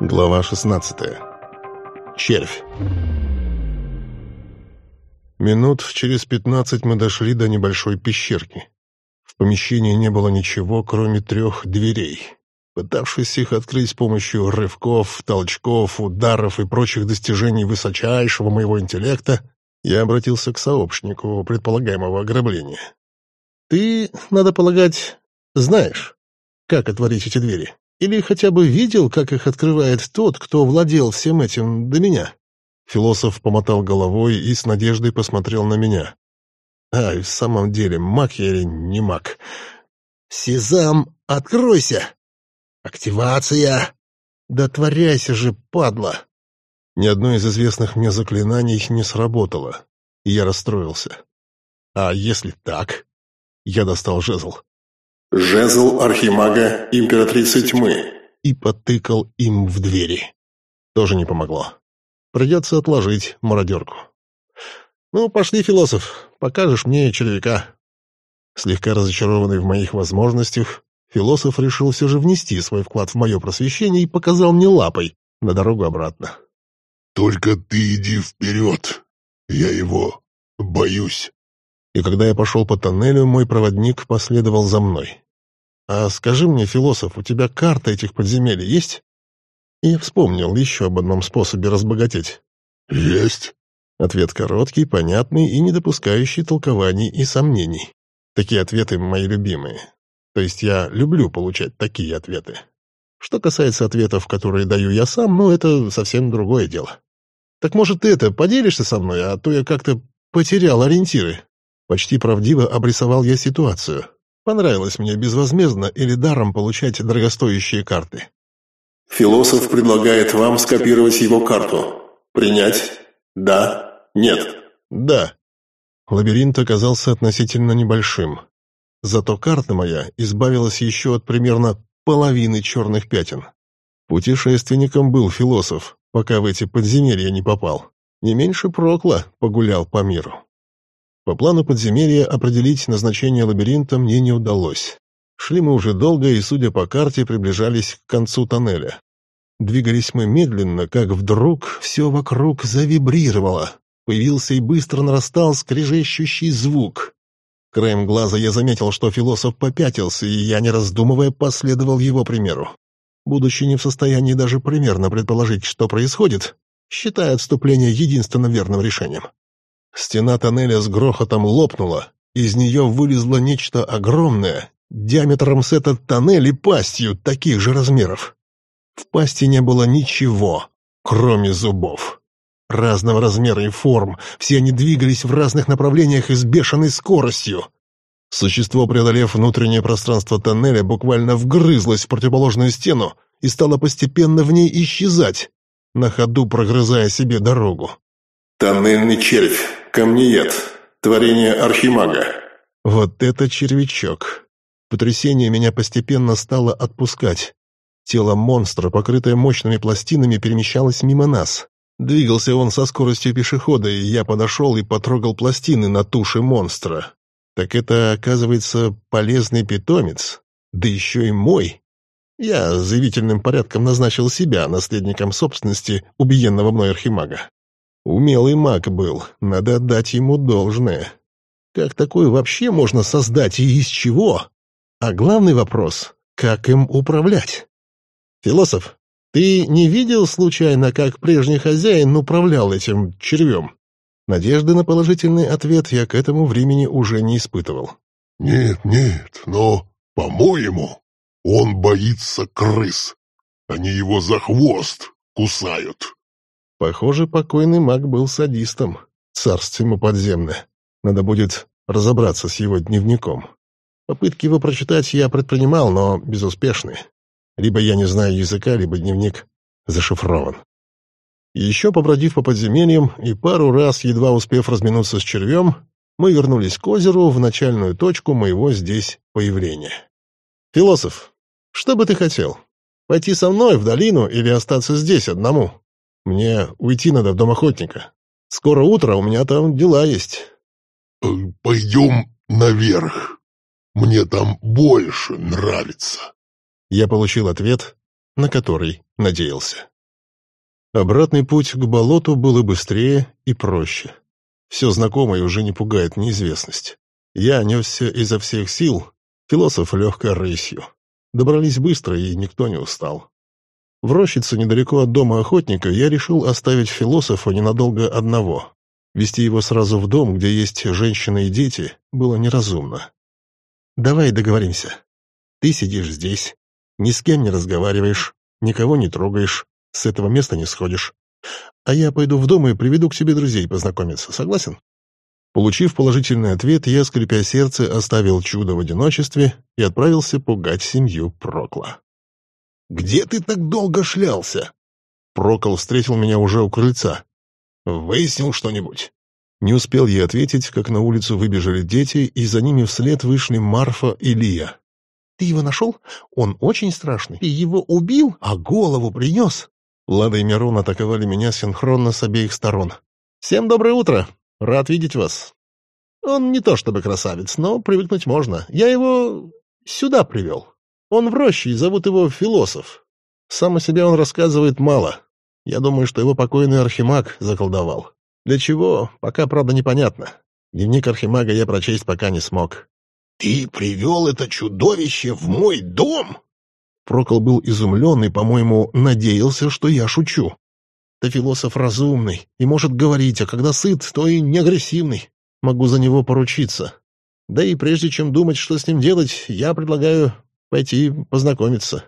Глава 16. Червь. Минут через пятнадцать мы дошли до небольшой пещерки. В помещении не было ничего, кроме трех дверей. Пытавшись их открыть с помощью рывков, толчков, ударов и прочих достижений высочайшего моего интеллекта, я обратился к сообщнику предполагаемого ограбления. «Ты, надо полагать, знаешь, как отворить эти двери?» Или хотя бы видел, как их открывает тот, кто владел всем этим до меня?» Философ помотал головой и с надеждой посмотрел на меня. «А, в самом деле, маг я или не маг?» «Сезам, откройся!» «Активация!» «Да творяйся же, падла!» Ни одно из известных мне заклинаний не сработало, и я расстроился. «А если так?» Я достал жезл. Жезл Архимага Императрицы Тьмы. И потыкал им в двери. Тоже не помогло. Придется отложить мародерку. Ну, пошли, философ, покажешь мне червяка. Слегка разочарованный в моих возможностях, философ решил все же внести свой вклад в мое просвещение и показал мне лапой на дорогу обратно. «Только ты иди вперед, я его боюсь» и когда я пошел по тоннелю, мой проводник последовал за мной. «А скажи мне, философ, у тебя карта этих подземелий есть?» И вспомнил еще об одном способе разбогатеть. «Есть». Ответ короткий, понятный и не допускающий толкований и сомнений. Такие ответы мои любимые. То есть я люблю получать такие ответы. Что касается ответов, которые даю я сам, ну, это совсем другое дело. Так может, ты это, поделишься со мной, а то я как-то потерял ориентиры. Почти правдиво обрисовал я ситуацию. Понравилось мне безвозмездно или даром получать дорогостоящие карты. Философ предлагает вам скопировать его карту. Принять? Да? Нет? Да. Лабиринт оказался относительно небольшим. Зато карта моя избавилась еще от примерно половины черных пятен. Путешественником был философ, пока в эти подземелья не попал. Не меньше Прокла погулял по миру. По плану подземелья определить назначение лабиринта мне не удалось. Шли мы уже долго и, судя по карте, приближались к концу тоннеля. Двигались мы медленно, как вдруг все вокруг завибрировало. Появился и быстро нарастал скрежещущий звук. Краем глаза я заметил, что философ попятился, и я, не раздумывая, последовал его примеру. Будучи не в состоянии даже примерно предположить, что происходит, считая отступление единственно верным решением. Стена тоннеля с грохотом лопнула, из нее вылезло нечто огромное, диаметром с этот тоннель и пастью таких же размеров. В пасти не было ничего, кроме зубов. Разного размера и форм, все они двигались в разных направлениях и с бешеной скоростью. Существо, преодолев внутреннее пространство тоннеля, буквально вгрызлось в противоположную стену и стало постепенно в ней исчезать, на ходу прогрызая себе дорогу. «Тоннельный червь. Камнеед. Творение Архимага. Вот это червячок. Потрясение меня постепенно стало отпускать. Тело монстра, покрытое мощными пластинами, перемещалось мимо нас. Двигался он со скоростью пешехода, и я подошел и потрогал пластины на туше монстра. Так это, оказывается, полезный питомец. Да еще и мой. Я заявительным порядком назначил себя наследником собственности убиенного мной архимага. Умелый маг был, надо отдать ему должное. Как такое вообще можно создать и из чего? А главный вопрос — как им управлять? Философ, ты не видел случайно, как прежний хозяин управлял этим червем? Надежды на положительный ответ я к этому времени уже не испытывал. «Нет, нет, но, по-моему, он боится крыс. Они его за хвост кусают». Похоже, покойный маг был садистом. Царство ему подземное. Надо будет разобраться с его дневником. Попытки его прочитать я предпринимал, но безуспешны. Либо я не знаю языка, либо дневник зашифрован. Еще побродив по подземельям и пару раз, едва успев разминуться с червем, мы вернулись к озеру в начальную точку моего здесь появления. «Философ, что бы ты хотел? Пойти со мной в долину или остаться здесь одному?» Мне уйти надо в дом охотника. Скоро утро, у меня там дела есть. Э, пойдем наверх. Мне там больше нравится. Я получил ответ, на который надеялся. Обратный путь к болоту был и быстрее, и проще. Все знакомое уже не пугает неизвестность. Я несся изо всех сил, философ легкой рысью. Добрались быстро, и никто не устал. В рощице недалеко от дома охотника я решил оставить философа ненадолго одного. Вести его сразу в дом, где есть женщины и дети, было неразумно. «Давай договоримся. Ты сидишь здесь, ни с кем не разговариваешь, никого не трогаешь, с этого места не сходишь. А я пойду в дом и приведу к себе друзей познакомиться. Согласен?» Получив положительный ответ, я, скрипя сердце, оставил чудо в одиночестве и отправился пугать семью Прокла. «Где ты так долго шлялся?» Прокол встретил меня уже у крыльца. «Выяснил что-нибудь?» Не успел я ответить, как на улицу выбежали дети, и за ними вслед вышли Марфа и Лия. «Ты его нашел? Он очень страшный. Ты его убил, а голову принес?» Лада и Мирон атаковали меня синхронно с обеих сторон. «Всем доброе утро! Рад видеть вас. Он не то чтобы красавец, но привыкнуть можно. Я его сюда привел. Он в роще, и зовут его Философ. Сам о себе он рассказывает мало. Я думаю, что его покойный архимаг заколдовал. Для чего, пока, правда, непонятно. Дневник архимага я прочесть пока не смог. «Ты привел это чудовище в мой дом?» Прокол был изумлен и, по-моему, надеялся, что я шучу. Да философ разумный и может говорить, а когда сыт, то и не агрессивный. Могу за него поручиться. Да и прежде чем думать, что с ним делать, я предлагаю пойти познакомиться.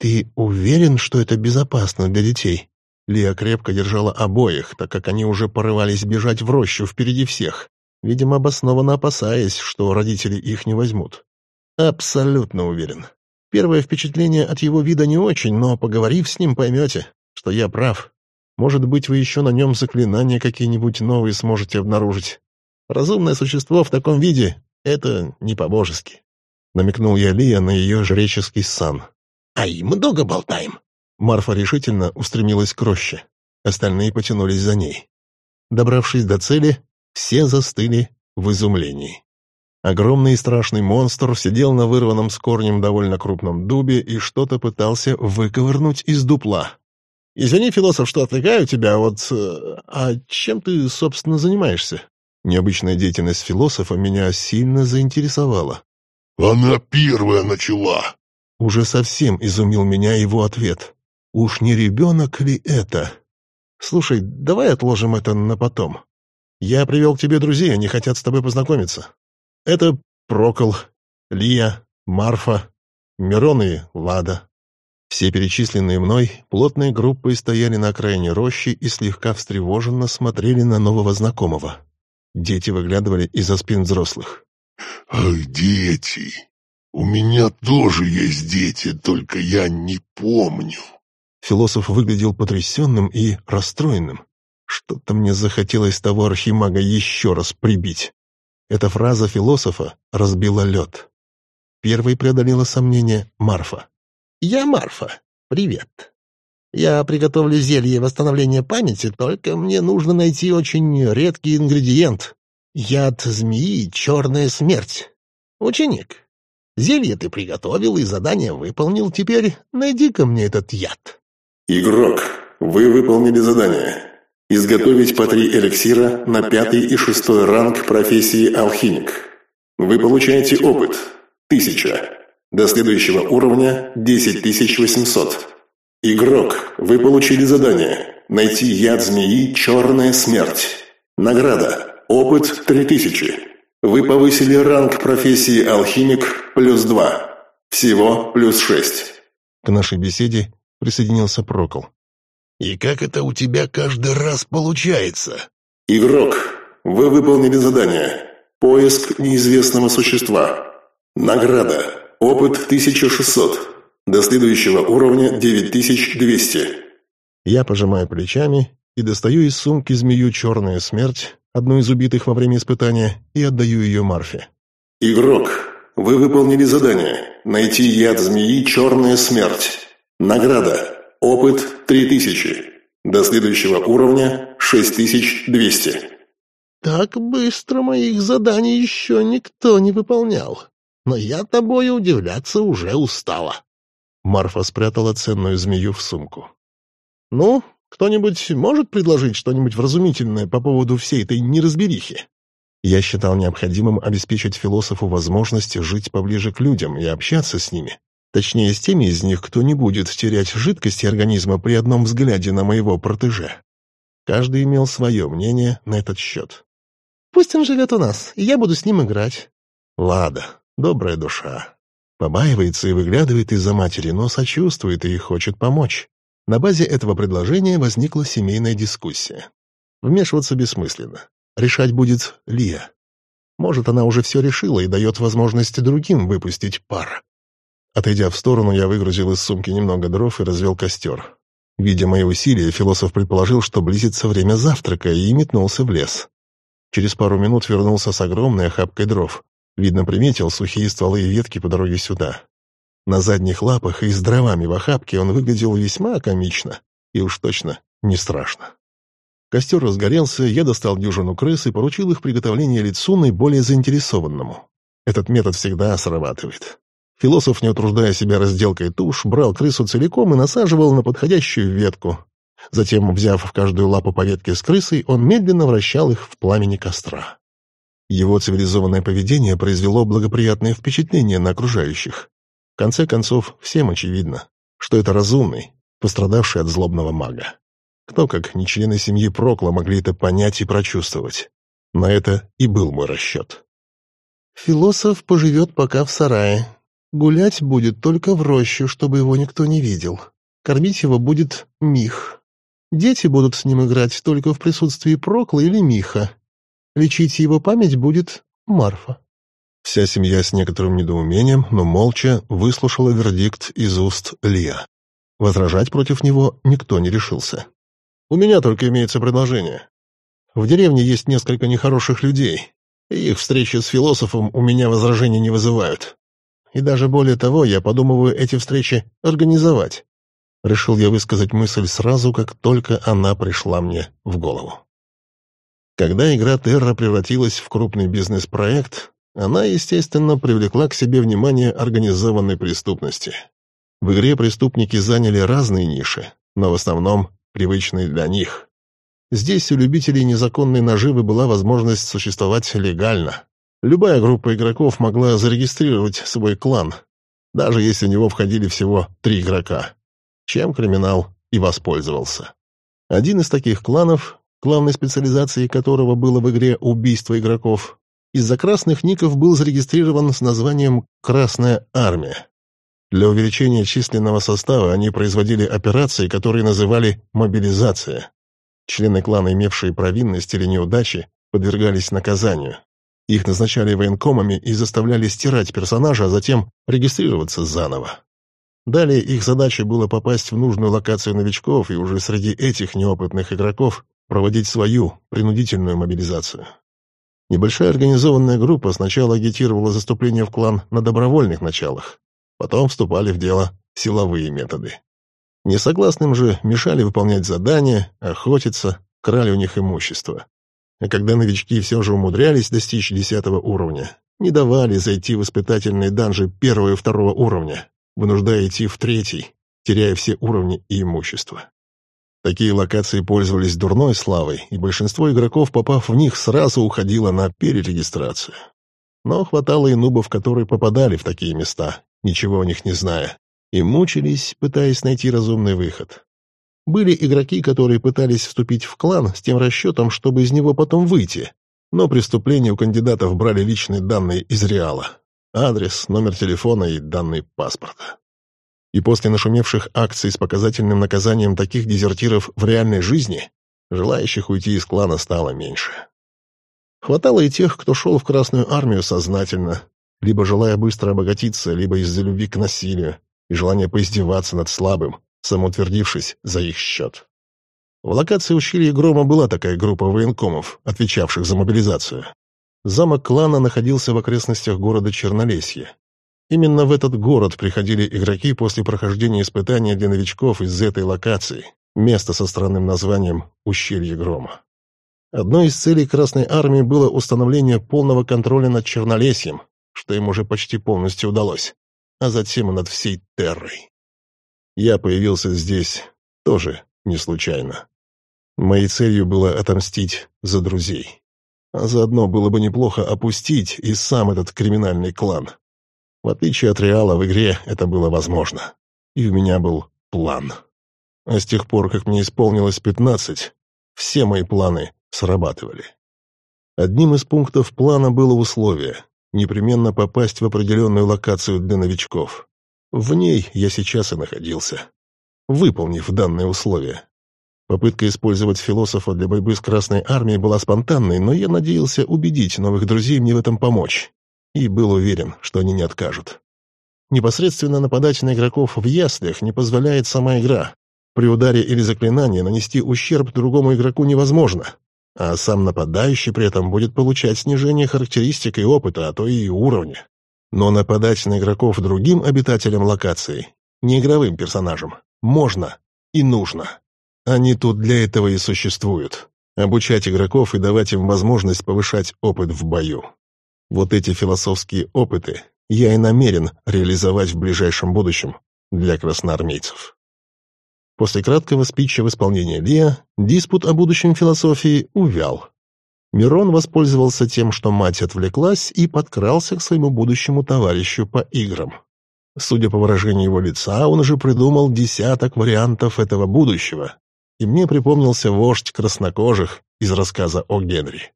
«Ты уверен, что это безопасно для детей?» Лия крепко держала обоих, так как они уже порывались бежать в рощу впереди всех, видимо, обоснованно опасаясь, что родители их не возьмут. Абсолютно уверен. Первое впечатление от его вида не очень, но, поговорив с ним, поймете, что я прав. Может быть, вы еще на нем заклинания какие-нибудь новые сможете обнаружить. Разумное существо в таком виде — это не по-божески. Намекнул я Лия на ее жреческий сан. «Ай, много болтаем!» Марфа решительно устремилась к роще. Остальные потянулись за ней. Добравшись до цели, все застыли в изумлении. Огромный и страшный монстр сидел на вырванном с корнем довольно крупном дубе и что-то пытался выковырнуть из дупла. «Извини, философ, что отвлекаю тебя, вот... Э, а чем ты, собственно, занимаешься?» Необычная деятельность философа меня сильно заинтересовала. «Она первая начала!» Уже совсем изумил меня его ответ. Уж не ребенок ли это? Слушай, давай отложим это на потом. Я привел к тебе друзей, они хотят с тобой познакомиться. Это Прокол, Лия, Марфа, Мирон и Лада. Все перечисленные мной плотной группой стояли на окраине рощи и слегка встревоженно смотрели на нового знакомого. Дети выглядывали из-за спин взрослых. «Ах, дети! У меня тоже есть дети, только я не помню». Философ выглядел потрясенным и расстроенным. Что-то мне захотелось того архимага еще раз прибить. Эта фраза философа разбила лед. Первой преодолела сомнение Марфа. «Я Марфа. Привет. Я приготовлю зелье восстановления памяти, только мне нужно найти очень редкий ингредиент. Яд змеи — черная смерть. Ученик, зелье ты приготовил и задание выполнил, теперь найди-ка мне этот яд». Игрок, вы выполнили задание. Изготовить по три эликсира на пятый и шестой ранг профессии алхимик. Вы получаете опыт. Тысяча. До следующего уровня 10800. Игрок, вы получили задание. Найти яд змеи «Черная смерть». Награда. Опыт 3000. Вы повысили ранг профессии алхимик плюс 2. Всего плюс 6. К нашей беседе присоединился Прокол. «И как это у тебя каждый раз получается?» «Игрок, вы выполнили задание. Поиск неизвестного существа. Награда. Опыт 1600. До следующего уровня 9200». Я пожимаю плечами и достаю из сумки змею «Черная смерть», одну из убитых во время испытания, и отдаю ее Марфе. «Игрок, вы выполнили задание. Найти яд змеи «Черная смерть». Награда. Опыт 3000. До следующего уровня 6200. Так быстро моих заданий еще никто не выполнял. Но я тобой удивляться уже устала. Марфа спрятала ценную змею в сумку. Ну, Кто-нибудь может предложить что-нибудь вразумительное по поводу всей этой неразберихи? Я считал необходимым обеспечить философу возможность жить поближе к людям и общаться с ними. Точнее, с теми из них, кто не будет терять жидкости организма при одном взгляде на моего протеже. Каждый имел свое мнение на этот счет. «Пусть он живет у нас, и я буду с ним играть». Лада, добрая душа. Побаивается и выглядывает из-за матери, но сочувствует и хочет помочь. На базе этого предложения возникла семейная дискуссия. Вмешиваться бессмысленно. Решать будет Лия. Может, она уже все решила и дает возможность другим выпустить пар. Отойдя в сторону, я выгрузил из сумки немного дров и развел костер. Видя мои усилия, философ предположил, что близится время завтрака, и метнулся в лес. Через пару минут вернулся с огромной охапкой дров. Видно, приметил сухие стволы и ветки по дороге сюда. На задних лапах и с дровами в охапке он выглядел весьма комично и уж точно не страшно. Костер разгорелся, я достал дюжину крыс и поручил их приготовление лицу наиболее заинтересованному. Этот метод всегда срабатывает. Философ, не утруждая себя разделкой туш, брал крысу целиком и насаживал на подходящую ветку. Затем, взяв в каждую лапу по ветке с крысой, он медленно вращал их в пламени костра. Его цивилизованное поведение произвело благоприятное впечатление на окружающих. В конце концов, всем очевидно, что это разумный, пострадавший от злобного мага. Кто, как не члены семьи Прокла, могли это понять и прочувствовать? На это и был мой расчет. «Философ поживет пока в сарае. Гулять будет только в роще, чтобы его никто не видел. Кормить его будет Мих. Дети будут с ним играть только в присутствии Прокла или Миха. Лечить его память будет Марфа». Вся семья с некоторым недоумением, но молча выслушала вердикт из уст Лия. Возражать против него никто не решился. У меня только имеется предложение. В деревне есть несколько нехороших людей, и их встречи с философом у меня возражений не вызывают. И даже более того, я подумываю эти встречи организовать. Решил я высказать мысль сразу, как только она пришла мне в голову. Когда игра Терра превратилась в крупный бизнес-проект, она, естественно, привлекла к себе внимание организованной преступности. В игре преступники заняли разные ниши, но в основном привычный для них. Здесь у любителей незаконной наживы была возможность существовать легально. Любая группа игроков могла зарегистрировать свой клан, даже если в него входили всего три игрока, чем криминал и воспользовался. Один из таких кланов, главной специализацией которого было в игре убийство игроков, из-за красных ников был зарегистрирован с названием «Красная армия». Для увеличения численного состава они производили операции, которые называли «мобилизация». Члены клана, имевшие провинность или неудачи, подвергались наказанию. Их назначали военкомами и заставляли стирать персонажа, а затем регистрироваться заново. Далее их задачей было попасть в нужную локацию новичков и уже среди этих неопытных игроков проводить свою принудительную мобилизацию. Небольшая организованная группа сначала агитировала заступление в клан на добровольных началах, Потом вступали в дело силовые методы. Несогласным же мешали выполнять задания, охотиться, крали у них имущество. А когда новички все же умудрялись достичь десятого уровня, не давали зайти в испытательные данжи первого и второго уровня, вынуждая идти в третий, теряя все уровни и имущество. Такие локации пользовались дурной славой, и большинство игроков, попав в них, сразу уходило на перерегистрацию. Но хватало и нубов, которые попадали в такие места ничего о них не зная, и мучились, пытаясь найти разумный выход. Были игроки, которые пытались вступить в клан с тем расчетом, чтобы из него потом выйти, но преступления у кандидатов брали личные данные из Реала. Адрес, номер телефона и данные паспорта. И после нашумевших акций с показательным наказанием таких дезертиров в реальной жизни, желающих уйти из клана стало меньше. Хватало и тех, кто шел в Красную Армию сознательно, либо желая быстро обогатиться, либо из-за любви к насилию и желания поиздеваться над слабым, самоутвердившись за их счет. В локации ущелья Грома была такая группа военкомов, отвечавших за мобилизацию. Замок клана находился в окрестностях города Чернолесье. Именно в этот город приходили игроки после прохождения испытания для новичков из этой локации, место со странным названием «Ущелье Грома». Одной из целей Красной Армии было установление полного контроля над Чернолесьем, что им уже почти полностью удалось, а затем и над всей Террой. Я появился здесь тоже не случайно. Моей целью было отомстить за друзей. А заодно было бы неплохо опустить и сам этот криминальный клан. В отличие от Реала, в игре это было возможно. И у меня был план. А с тех пор, как мне исполнилось пятнадцать, все мои планы срабатывали. Одним из пунктов плана было условие — непременно попасть в определенную локацию для новичков. В ней я сейчас и находился, выполнив данное условие. Попытка использовать философа для борьбы с Красной Армией была спонтанной, но я надеялся убедить новых друзей мне в этом помочь. И был уверен, что они не откажут. Непосредственно нападать на игроков в яслях не позволяет сама игра. При ударе или заклинании нанести ущерб другому игроку невозможно, а сам нападающий при этом будет получать снижение характеристик и опыта, а то и уровня. Но нападать на игроков другим обитателям локации, не игровым персонажам, можно и нужно. Они тут для этого и существуют. Обучать игроков и давать им возможность повышать опыт в бою. Вот эти философские опыты я и намерен реализовать в ближайшем будущем для красноармейцев. После краткого спича в исполнении Лия диспут о будущем философии увял. Мирон воспользовался тем, что мать отвлеклась, и подкрался к своему будущему товарищу по играм. Судя по выражению его лица, он уже придумал десяток вариантов этого будущего, и мне припомнился вождь краснокожих из рассказа о Генри.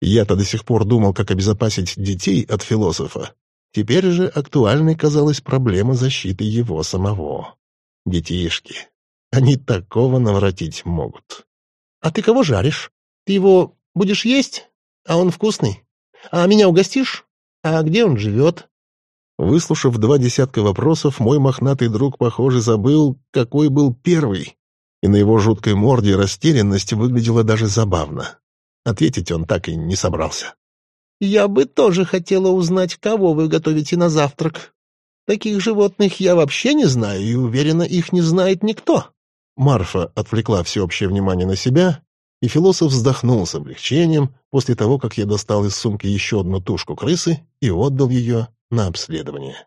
Я-то до сих пор думал, как обезопасить детей от философа. Теперь же актуальной казалась проблема защиты его самого. Детишки. Они такого наворотить могут. — А ты кого жаришь? Ты его будешь есть? А он вкусный? А меня угостишь? А где он живет? Выслушав два десятка вопросов, мой мохнатый друг, похоже, забыл, какой был первый, и на его жуткой морде растерянность выглядела даже забавно. Ответить он так и не собрался. «Я бы тоже хотела узнать, кого вы готовите на завтрак. Таких животных я вообще не знаю, и уверена, их не знает никто». Марфа отвлекла всеобщее внимание на себя, и философ вздохнул с облегчением после того, как я достал из сумки еще одну тушку крысы и отдал ее на обследование.